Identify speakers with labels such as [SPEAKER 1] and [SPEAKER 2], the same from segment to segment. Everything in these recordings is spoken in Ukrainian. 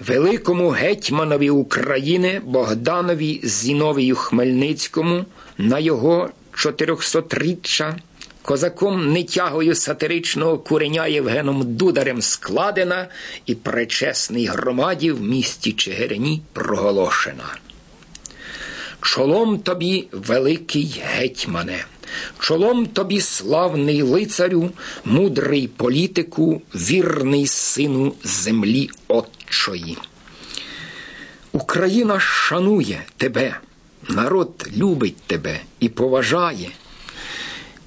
[SPEAKER 1] великому гетьманові України Богданові Зіновію Хмельницькому на його 400-річчя козаком нетягою сатиричного куреня Євгеном Дударем складена і пречесний громаді в місті Чигирині проголошена. Чолом тобі, великий гетьмане, чолом тобі славний лицарю, мудрий політику, вірний сину землі Отчої. Україна шанує тебе, народ любить тебе і поважає.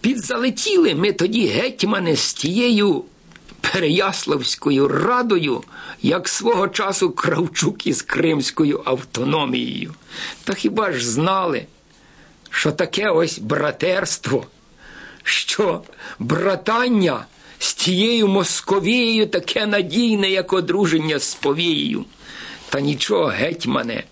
[SPEAKER 1] Підзалетіли ми тоді гетьмани з тією Переяславською радою, як свого часу Кравчук із Кримською автономією. Та хіба ж знали, що таке ось братерство, що братання з тією Московією таке надійне, як одруження з повією? Та нічого, гетьмане.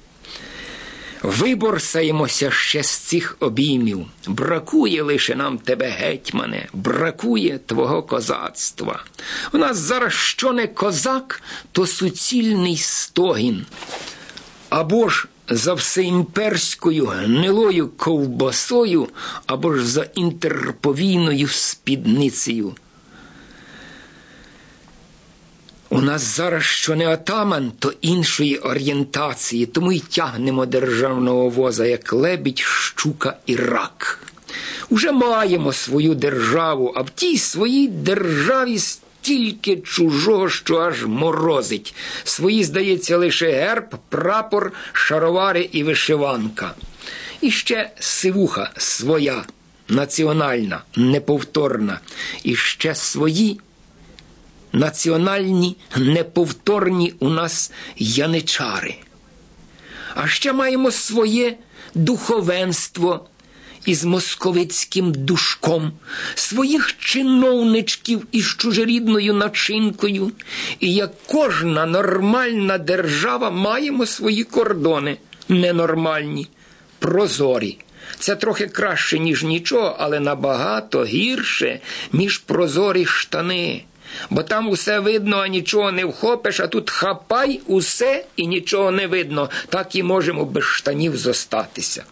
[SPEAKER 1] Виборсаємося ще з цих обіймів. Бракує лише нам тебе, гетьмане, бракує твого козацтва. У нас зараз що не козак, то суцільний стогін. Або ж за всеімперською гнилою ковбасою, або ж за інтерповійною спідницею. У нас зараз що не атаман, то іншої орієнтації, тому й тягнемо державного воза, як лебідь, щука і рак. Уже маємо свою державу, а в тій своїй державі стільки чужого, що аж морозить. Свої, здається, лише герб, прапор, шаровари і вишиванка. І ще сивуха своя, національна, неповторна, і ще свої національні, неповторні у нас яничари. А ще маємо своє духовенство із московицьким душком, своїх чиновничків із чужорідною начинкою, і як кожна нормальна держава маємо свої кордони, ненормальні, прозорі. Це трохи краще, ніж нічого, але набагато гірше, ніж прозорі штани. Бо там усе видно, а нічого не вхопиш, а тут хапай усе і нічого не видно, так і можемо без штанів зостатися.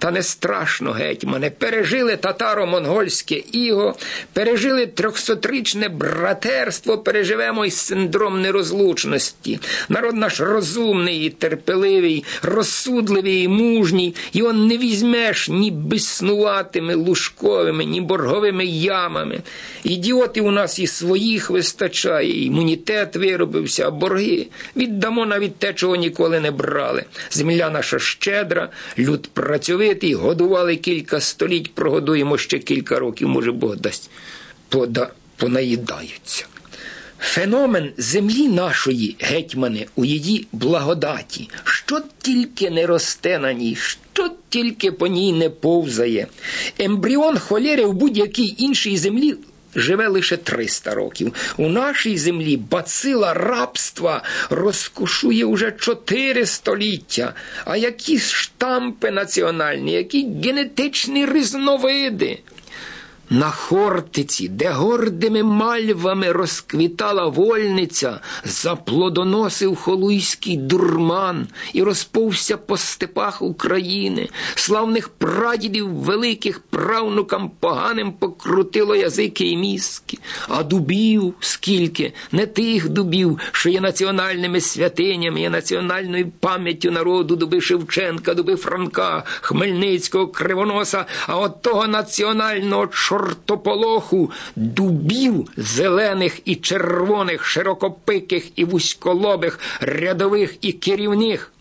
[SPEAKER 1] Та не страшно, гетьмане, пережили татаро-монгольське іго, пережили трьохсотрічне братерство, переживемо й синдром нерозлучності. Народ наш розумний, і терпеливий, розсудливий і мужній, його не візьмеш ні біснуватими лужковими, ні борговими ямами. Ідіоти у нас і своїх вистачає, імунітет виробився, а борги віддамо навіть те, чого ніколи не брали. Земля наша щедра, люд працьовий жити, годували кілька століть, прогодуємо ще кілька років, може Бог дасть, пода, понаїдаються. Феномен землі нашої, гетьмане, у її благодаті, що тільки не росте на ній, що тільки по ній не повзає. Ембріон холєри в будь-якій іншій землі живе лише 300 років. У нашій землі бацила рабства розкушує уже 4 століття. А які штампи національні, які генетичні різновиди. На Хортиці, де гордими мальвами розквітала вольниця, заплодоносив холуйський дурман і розповся по степах України, славних прадідів великих правнукам поганим покрутило язики і мізки, а дубів скільки, не тих дубів, що є національними святинями, є національною пам'яттю народу дуби Шевченка, дуби Франка, Хмельницького, Кривоноса, а от того національного чорта чортополоху дубів зелених і червоних, широкопиких і вузьколобих, рядових і керівних.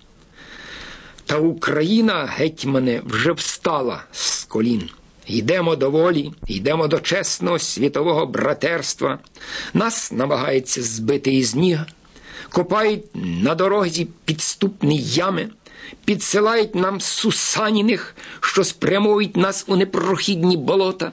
[SPEAKER 1] Та Україна, гетьмане, вже встала з колін. Йдемо до волі, йдемо до чесного світового братерства. Нас намагається збити із ніг, копають на дорозі підступні ями, підсилають нам сусаніних, що спрямують нас у непрохідні болота.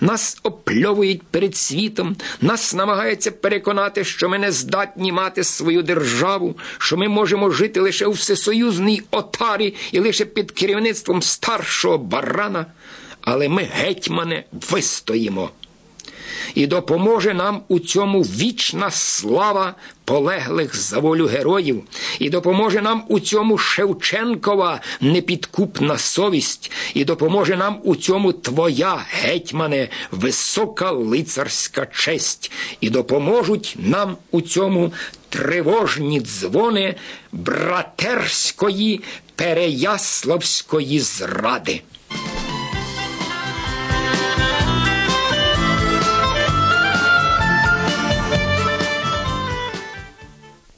[SPEAKER 1] Нас опльовують перед світом, нас намагаються переконати, що ми не здатні мати свою державу, що ми можемо жити лише у всесоюзній отарі і лише під керівництвом старшого барана. Але ми, гетьмане, вистоїмо. І допоможе нам у цьому вічна слава полеглих за волю героїв, і допоможе нам у цьому Шевченкова непідкупна совість, і допоможе нам у цьому Твоя, гетьмане, висока лицарська честь, і допоможуть нам у цьому тривожні дзвони братерської Переяславської зради.